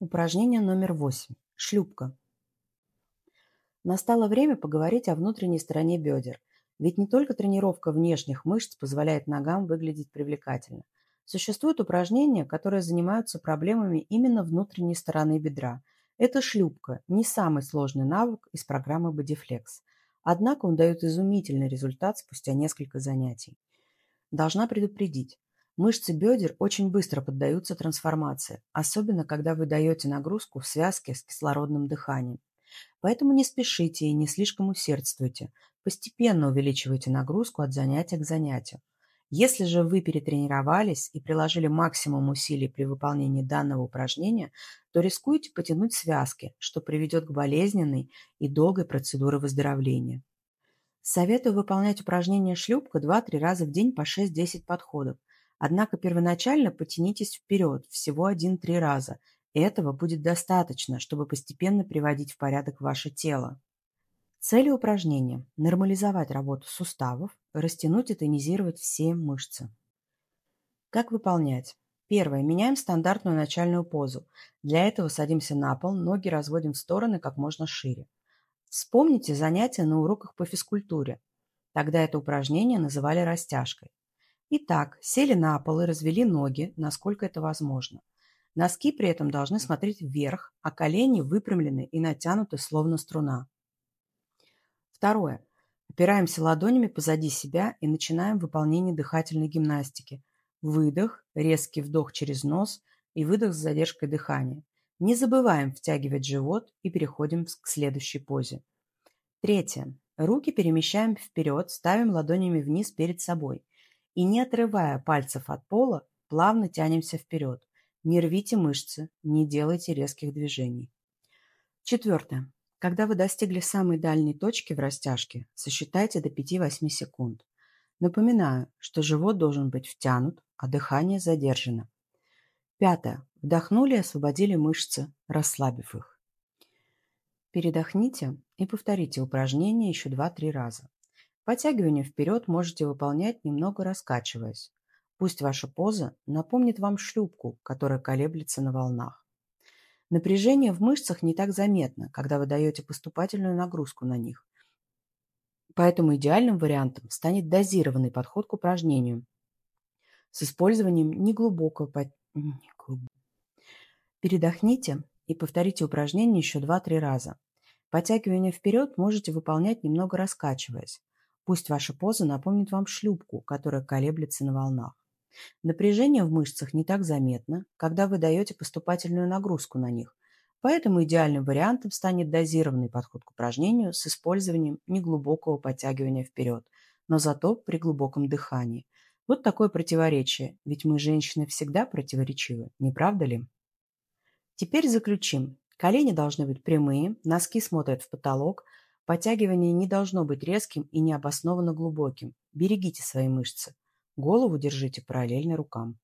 Упражнение номер восемь. Шлюпка. Настало время поговорить о внутренней стороне бедер. Ведь не только тренировка внешних мышц позволяет ногам выглядеть привлекательно. Существуют упражнения, которые занимаются проблемами именно внутренней стороны бедра. Это шлюпка, не самый сложный навык из программы Bodyflex. Однако он дает изумительный результат спустя несколько занятий. Должна предупредить, Мышцы бедер очень быстро поддаются трансформации, особенно когда вы даете нагрузку в связке с кислородным дыханием. Поэтому не спешите и не слишком усердствуйте. Постепенно увеличивайте нагрузку от занятия к занятию. Если же вы перетренировались и приложили максимум усилий при выполнении данного упражнения, то рискуете потянуть связки, что приведет к болезненной и долгой процедуре выздоровления. Советую выполнять упражнение шлюпка 2-3 раза в день по 6-10 подходов – Однако первоначально потянитесь вперед всего один-три раза. Этого будет достаточно, чтобы постепенно приводить в порядок ваше тело. Цели упражнения – нормализовать работу суставов, растянуть и тонизировать все мышцы. Как выполнять? Первое. Меняем стандартную начальную позу. Для этого садимся на пол, ноги разводим в стороны как можно шире. Вспомните занятия на уроках по физкультуре. Тогда это упражнение называли растяжкой. Итак, сели на пол и развели ноги, насколько это возможно. Носки при этом должны смотреть вверх, а колени выпрямлены и натянуты, словно струна. Второе. Опираемся ладонями позади себя и начинаем выполнение дыхательной гимнастики. Выдох, резкий вдох через нос и выдох с задержкой дыхания. Не забываем втягивать живот и переходим к следующей позе. Третье. Руки перемещаем вперед, ставим ладонями вниз перед собой – и не отрывая пальцев от пола, плавно тянемся вперед. Не рвите мышцы, не делайте резких движений. Четвертое. Когда вы достигли самой дальней точки в растяжке, сосчитайте до 5-8 секунд. Напоминаю, что живот должен быть втянут, а дыхание задержано. Пятое. Вдохнули и освободили мышцы, расслабив их. Передохните и повторите упражнение еще 2-3 раза. Подтягивание вперед можете выполнять, немного раскачиваясь. Пусть ваша поза напомнит вам шлюпку, которая колеблется на волнах. Напряжение в мышцах не так заметно, когда вы даете поступательную нагрузку на них. Поэтому идеальным вариантом станет дозированный подход к упражнению с использованием неглубокого под... Передохните и повторите упражнение еще 2-3 раза. Подтягивание вперед можете выполнять немного раскачиваясь. Пусть ваша поза напомнит вам шлюпку, которая колеблется на волнах. Напряжение в мышцах не так заметно, когда вы даете поступательную нагрузку на них, поэтому идеальным вариантом станет дозированный подход к упражнению с использованием неглубокого подтягивания вперед, но зато при глубоком дыхании. Вот такое противоречие, ведь мы, женщины, всегда противоречивы, не правда ли? Теперь заключим. Колени должны быть прямые, носки смотрят в потолок – Подтягивание не должно быть резким и необоснованно глубоким. Берегите свои мышцы. Голову держите параллельно рукам.